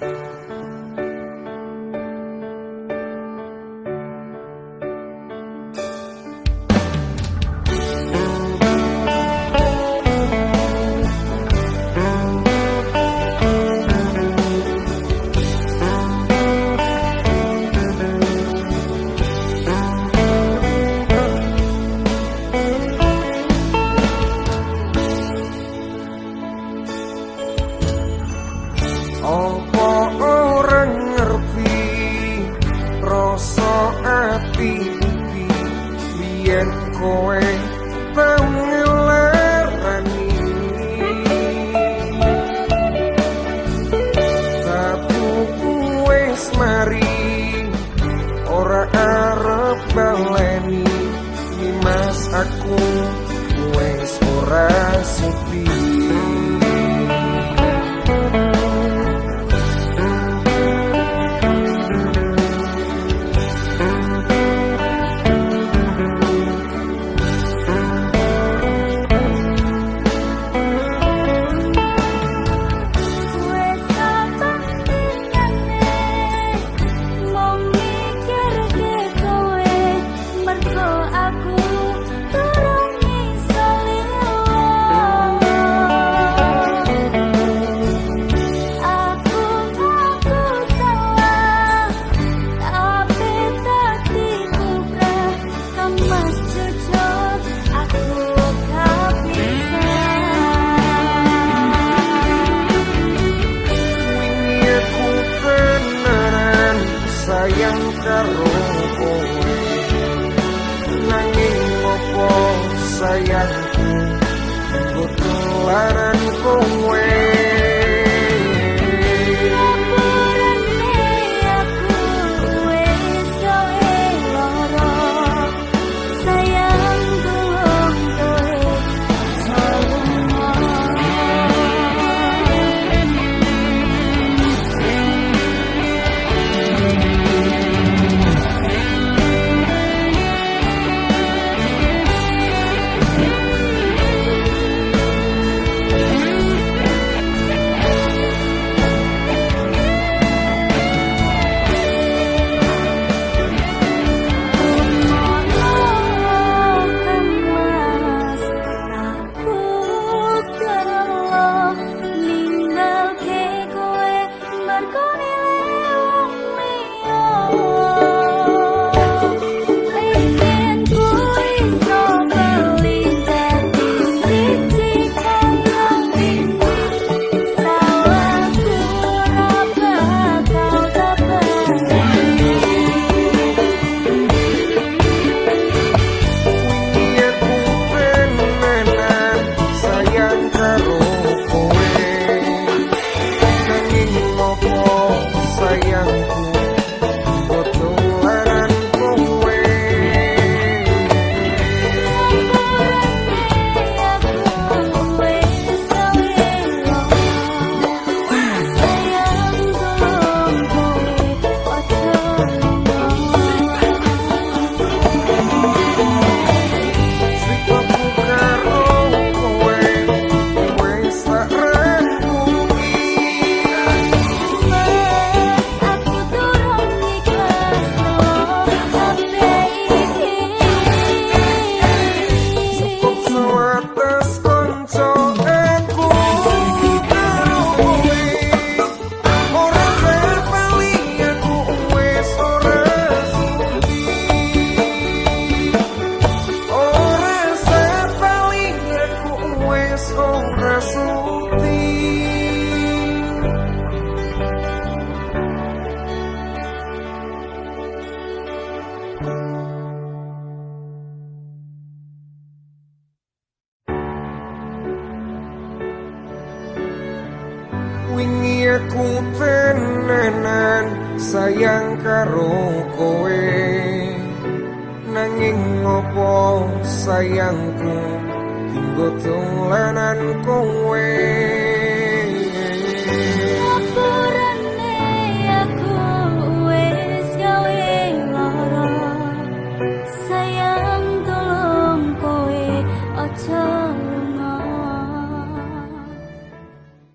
うん。yen kowe pengelarani Sabu kowe mari Ora arep baleni Nimas aku kowe ora sepi. karo ko Nanging opo sayangku? Butuh laran kowe. sayang karo kowe. Nanging opo sayangku tinggo tulanan kowe?